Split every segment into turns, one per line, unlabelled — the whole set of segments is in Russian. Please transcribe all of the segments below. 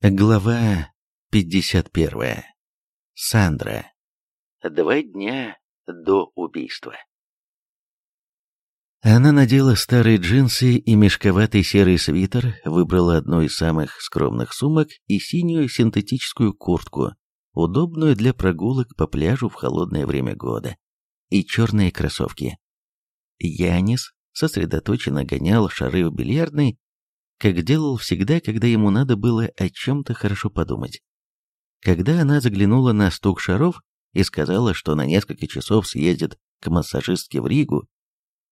Глава 51. Сандра. Два дня до убийства. Она надела старые джинсы и мешковатый серый свитер, выбрала одну из самых скромных сумок и синюю синтетическую куртку, удобную для прогулок по пляжу в холодное время года, и черные кроссовки. Янис сосредоточенно гонял шары в бильярдной, как делал всегда, когда ему надо было о чем-то хорошо подумать. Когда она заглянула на стук шаров и сказала, что на несколько часов съездит к массажистке в Ригу,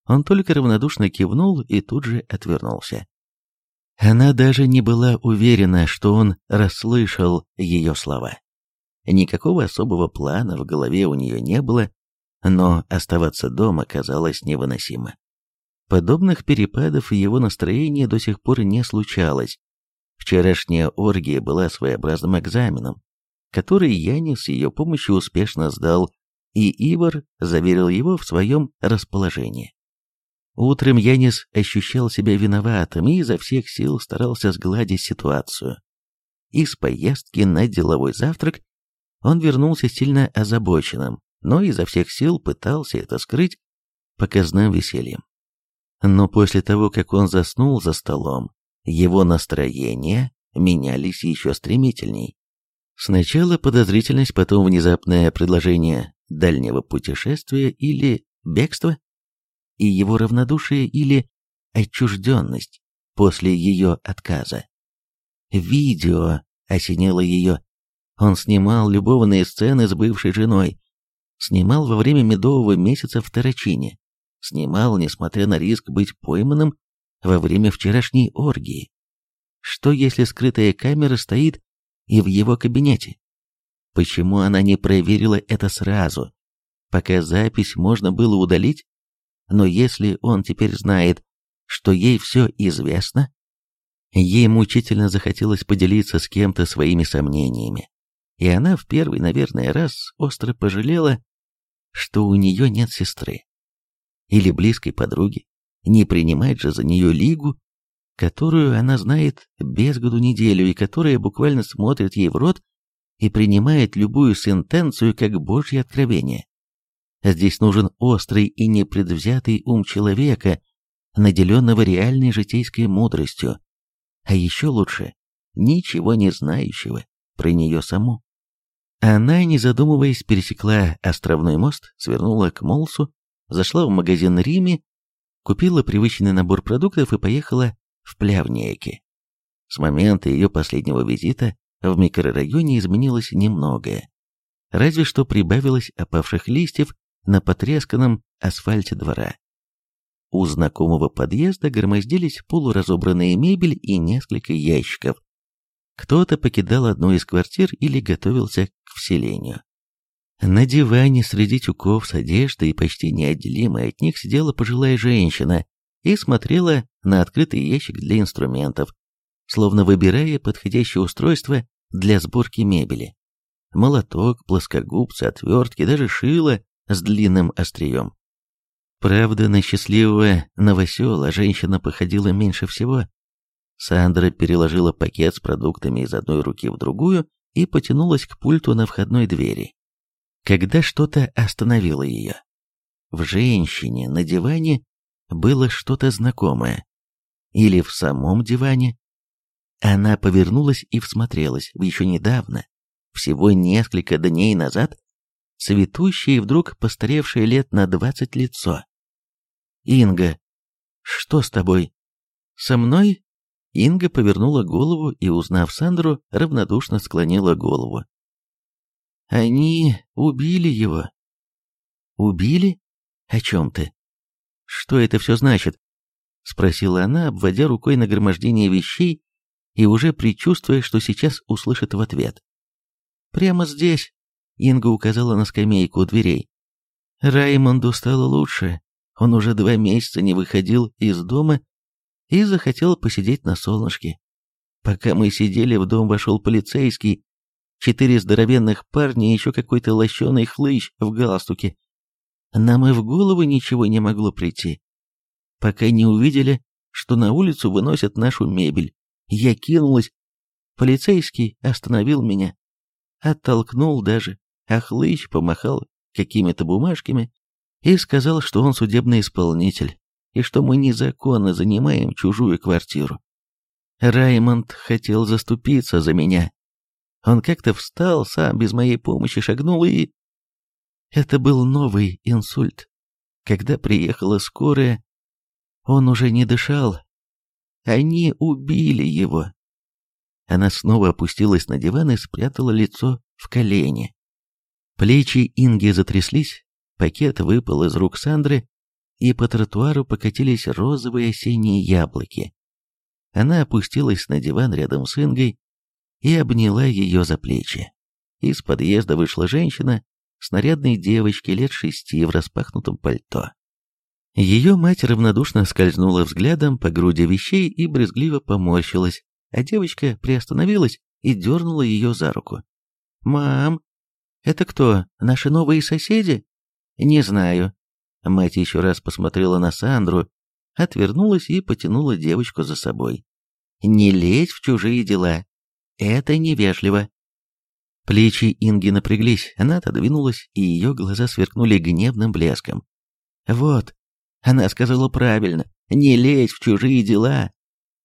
он только равнодушно кивнул и тут же отвернулся. Она даже не была уверена, что он расслышал ее слова. Никакого особого плана в голове у нее не было, но оставаться дома казалось невыносимо. Подобных перепадов и его настроения до сих пор не случалось. Вчерашняя оргия была своеобразным экзаменом, который Янис с ее помощью успешно сдал, и Ивар заверил его в своем расположении. Утром Янис ощущал себя виноватым и изо всех сил старался сгладить ситуацию. Из поездки на деловой завтрак он вернулся сильно озабоченным, но изо всех сил пытался это скрыть показным весельем. Но после того, как он заснул за столом, его настроения менялись еще стремительней. Сначала подозрительность, потом внезапное предложение дальнего путешествия или бегства, и его равнодушие или отчужденность после ее отказа. Видео осенило ее. Он снимал любовные сцены с бывшей женой, снимал во время медового месяца в Тарачине, снимал, несмотря на риск быть пойманным во время вчерашней оргии. Что если скрытая камера стоит и в его кабинете? Почему она не проверила это сразу? Пока запись можно было удалить? Но если он теперь знает, что ей все известно? Ей мучительно захотелось поделиться с кем-то своими сомнениями. И она в первый, наверное, раз остро пожалела, что у нее нет сестры или близкой подруги, не принимать же за нее лигу, которую она знает без году неделю и которая буквально смотрит ей в рот и принимает любую сентенцию как божье откровение. Здесь нужен острый и непредвзятый ум человека, наделенного реальной житейской мудростью, а еще лучше, ничего не знающего про нее саму. Она, не задумываясь, пересекла островной мост, свернула к Молсу зашла в магазин Рими, купила привычный набор продуктов и поехала в Плявнеки. С момента ее последнего визита в микрорайоне изменилось немногое. Разве что прибавилось опавших листьев на потресканном асфальте двора. У знакомого подъезда громоздились полуразобранная мебель и несколько ящиков. Кто-то покидал одну из квартир или готовился к вселению. На диване среди тюков с одеждой, почти неотделимой от них, сидела пожилая женщина и смотрела на открытый ящик для инструментов, словно выбирая подходящее устройство для сборки мебели. Молоток, плоскогубцы, отвертки, даже шило с длинным острием. Правда, на счастливого новосела женщина походила меньше всего. Сандра переложила пакет с продуктами из одной руки в другую и потянулась к пульту на входной двери когда что-то остановило ее. В женщине на диване было что-то знакомое. Или в самом диване. Она повернулась и всмотрелась в еще недавно, всего несколько дней назад, цветущее и вдруг постаревшее лет на двадцать лицо. «Инга, что с тобой?» «Со мной?» Инга повернула голову и, узнав Сандру, равнодушно склонила голову. Они убили его. Убили? О чем ты? Что это все значит? Спросила она, обводя рукой нагромождение вещей и уже предчувствуя, что сейчас услышит в ответ. Прямо здесь. Инга указала на скамейку у дверей. Раймонду стало лучше. Он уже два месяца не выходил из дома и захотел посидеть на солнышке. Пока мы сидели, в дом вошел полицейский четыре здоровенных парня и еще какой-то лощеный хлыщ в галстуке. Нам и в голову ничего не могло прийти, пока не увидели, что на улицу выносят нашу мебель. Я кинулась. Полицейский остановил меня. Оттолкнул даже, а хлыщ помахал какими-то бумажками и сказал, что он судебный исполнитель и что мы незаконно занимаем чужую квартиру. Раймонд хотел заступиться за меня, он как-то встал, сам без моей помощи шагнул и... Это был новый инсульт. Когда приехала скорая, он уже не дышал. Они убили его. Она снова опустилась на диван и спрятала лицо в колени. Плечи Инги затряслись, пакет выпал из рук Сандры, и по тротуару покатились розовые осенние яблоки. Она опустилась на диван рядом с Ингой, и обняла ее за плечи. Из подъезда вышла женщина, с нарядной девочки лет шести в распахнутом пальто. Ее мать равнодушно скользнула взглядом по груди вещей и брезгливо поморщилась, а девочка приостановилась и дернула ее за руку. «Мам, это кто, наши новые соседи?» «Не знаю». Мать еще раз посмотрела на Сандру, отвернулась и потянула девочку за собой. «Не лезь в чужие дела», это невежливо. Плечи Инги напряглись, она отодвинулась, и ее глаза сверкнули гневным блеском. Вот, она сказала правильно, не лезь в чужие дела.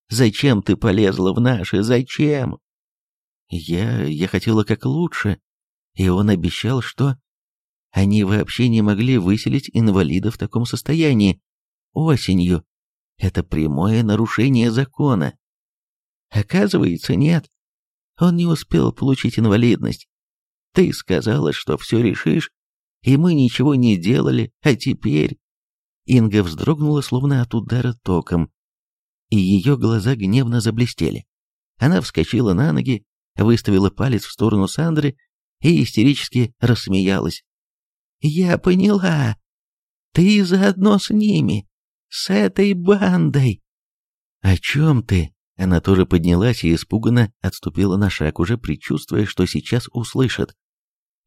Зачем ты полезла в наши, зачем? Я... я хотела как лучше. И он обещал, что... Они вообще не могли выселить инвалида в таком состоянии. Осенью. Это прямое нарушение закона. Оказывается, нет. Он не успел получить инвалидность. Ты сказала, что все решишь, и мы ничего не делали, а теперь...» Инга вздрогнула, словно от удара током, и ее глаза гневно заблестели. Она вскочила на ноги, выставила палец в сторону Сандры и истерически рассмеялась. «Я поняла! Ты заодно с ними! С этой бандой!» «О чем ты?» Она тоже поднялась и испуганно отступила на шаг, уже предчувствуя, что сейчас услышит.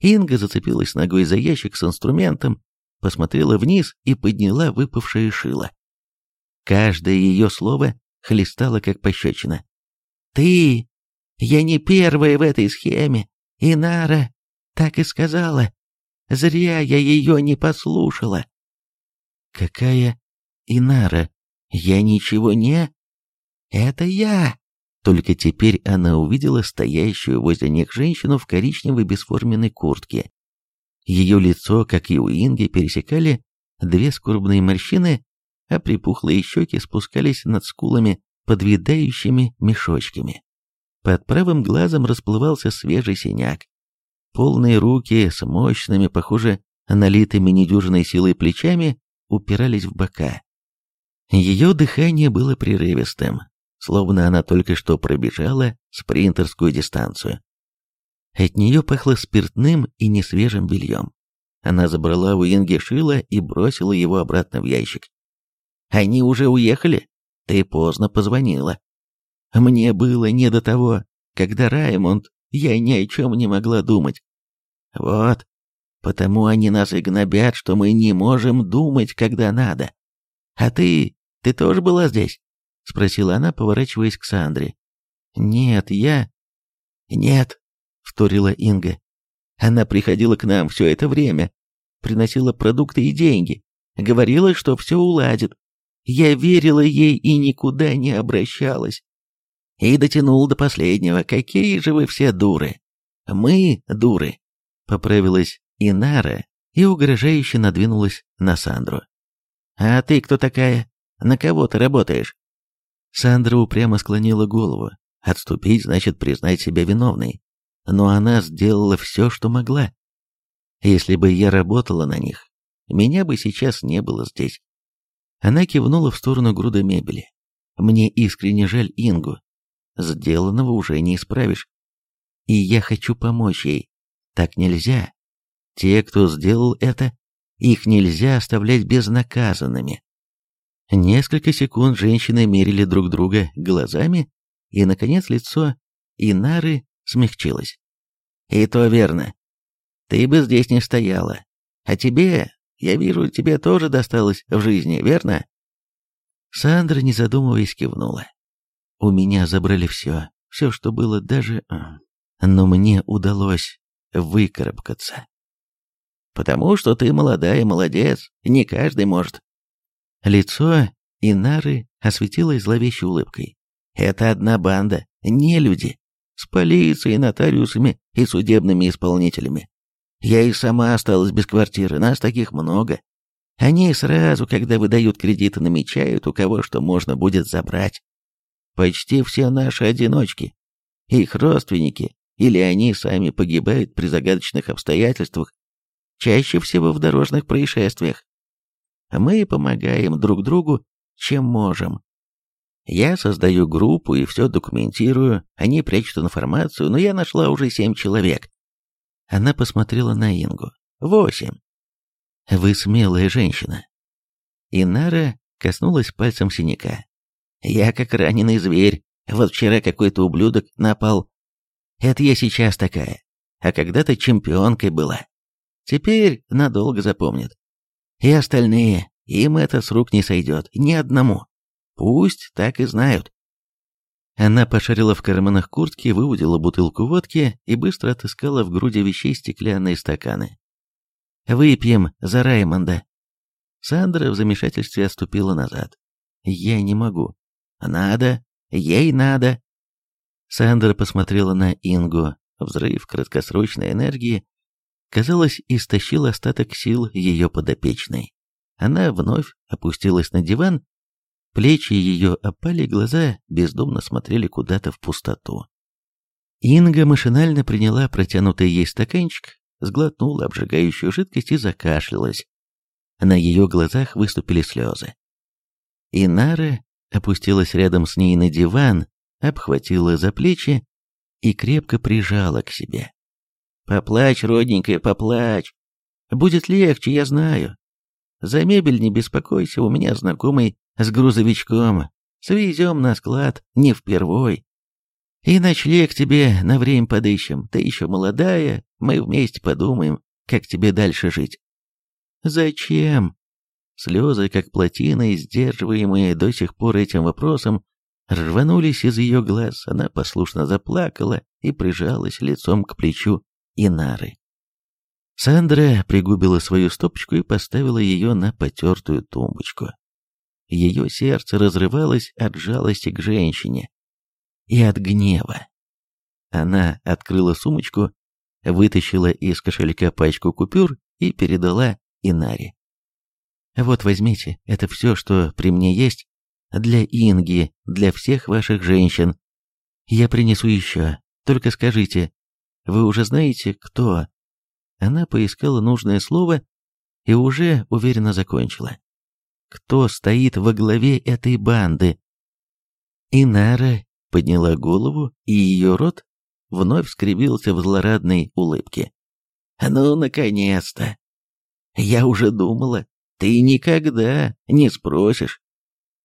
Инга зацепилась ногой за ящик с инструментом, посмотрела вниз и подняла выпавшее шило. Каждое ее слово хлестало, как пощечина. «Ты! Я не первая в этой схеме! Инара так и сказала! Зря я ее не послушала!» «Какая Инара? Я ничего не...» «Это я!» Только теперь она увидела стоящую возле них женщину в коричневой бесформенной куртке. Ее лицо, как и у Инги, пересекали две скорбные морщины, а припухлые щеки спускались над скулами подвидающими мешочками. Под правым глазом расплывался свежий синяк. Полные руки с мощными, похоже, налитыми недюжиной силой плечами упирались в бока. Ее дыхание было прерывистым, словно она только что пробежала спринтерскую дистанцию. От нее пахло спиртным и несвежим бельем. Она забрала у Инги шило и бросила его обратно в ящик. «Они уже уехали? Ты поздно позвонила». «Мне было не до того, когда Раймонд, я ни о чем не могла думать». «Вот, потому они нас и гнобят, что мы не можем думать, когда надо. А ты, ты тоже была здесь?» — спросила она, поворачиваясь к Сандре. «Нет, я...» «Нет», — вторила Инга. «Она приходила к нам все это время, приносила продукты и деньги, говорила, что все уладит. Я верила ей и никуда не обращалась. И дотянул до последнего. Какие же вы все дуры! Мы дуры!» Поправилась Инара и угрожающе надвинулась на Сандру. «А ты кто такая? На кого ты работаешь?» Сандра упрямо склонила голову. Отступить значит признать себя виновной. Но она сделала все, что могла. Если бы я работала на них, меня бы сейчас не было здесь. Она кивнула в сторону груда мебели. Мне искренне жаль Ингу. Сделанного уже не исправишь. И я хочу помочь ей. Так нельзя. Те, кто сделал это, их нельзя оставлять безнаказанными. Несколько секунд женщины мерили друг друга глазами, и, наконец, лицо Инары смягчилось. «И то верно. Ты бы здесь не стояла. А тебе, я вижу, тебе тоже досталось в жизни, верно?» Сандра, не задумываясь, кивнула. «У меня забрали все, все, что было даже... А, но мне удалось выкарабкаться». «Потому что ты молодая, молодец, не каждый может. Лицо Инары осветилось зловещей улыбкой. «Это одна банда, не люди, с полицией, нотариусами и судебными исполнителями. Я и сама осталась без квартиры, нас таких много. Они сразу, когда выдают кредиты, намечают, у кого что можно будет забрать. Почти все наши одиночки. Их родственники или они сами погибают при загадочных обстоятельствах, чаще всего в дорожных происшествиях. А мы помогаем друг другу, чем можем. Я создаю группу и все документирую, они прячут информацию, но я нашла уже семь человек. Она посмотрела на Ингу. Восемь. Вы смелая женщина. Инара коснулась пальцем синяка. Я как раненый зверь. Вот вчера какой-то ублюдок напал. Это я сейчас такая. А когда-то чемпионкой была. Теперь надолго запомнит. И остальные, им это с рук не сойдет, ни одному. Пусть так и знают. Она пошарила в карманах куртки, выудила бутылку водки и быстро отыскала в груди вещей стеклянные стаканы. «Выпьем за Раймонда!» Сандра в замешательстве отступила назад. «Я не могу. Надо. Ей надо!» Сандра посмотрела на Ингу. Взрыв краткосрочной энергии казалось, истощил остаток сил ее подопечной. Она вновь опустилась на диван, плечи ее опали, глаза бездумно смотрели куда-то в пустоту. Инга машинально приняла протянутый ей стаканчик, сглотнула обжигающую жидкость и закашлялась. На ее глазах выступили слезы. Инара опустилась рядом с ней на диван, обхватила за плечи и крепко прижала к себе. Поплачь, родненькая, поплачь. Будет легче, я знаю. За мебель не беспокойся, у меня знакомый с грузовичком. Свезем на склад, не впервой. И ночлег тебе на время подыщем. Ты еще молодая, мы вместе подумаем, как тебе дальше жить. Зачем? Слезы, как плотины, сдерживаемые до сих пор этим вопросом, рванулись из ее глаз. Она послушно заплакала и прижалась лицом к плечу Инары. Сандра пригубила свою стопочку и поставила ее на потертую тумбочку. Ее сердце разрывалось от жалости к женщине и от гнева. Она открыла сумочку, вытащила из кошелька пачку купюр и передала Инаре. «Вот возьмите, это все, что при мне есть, для Инги, для всех ваших женщин. Я принесу еще, только скажите, вы уже знаете, кто?» Она поискала нужное слово и уже уверенно закончила. «Кто стоит во главе этой банды?» Инара подняла голову, и ее рот вновь скривился в злорадной улыбке. «А «Ну, наконец-то! Я уже думала, ты никогда не спросишь,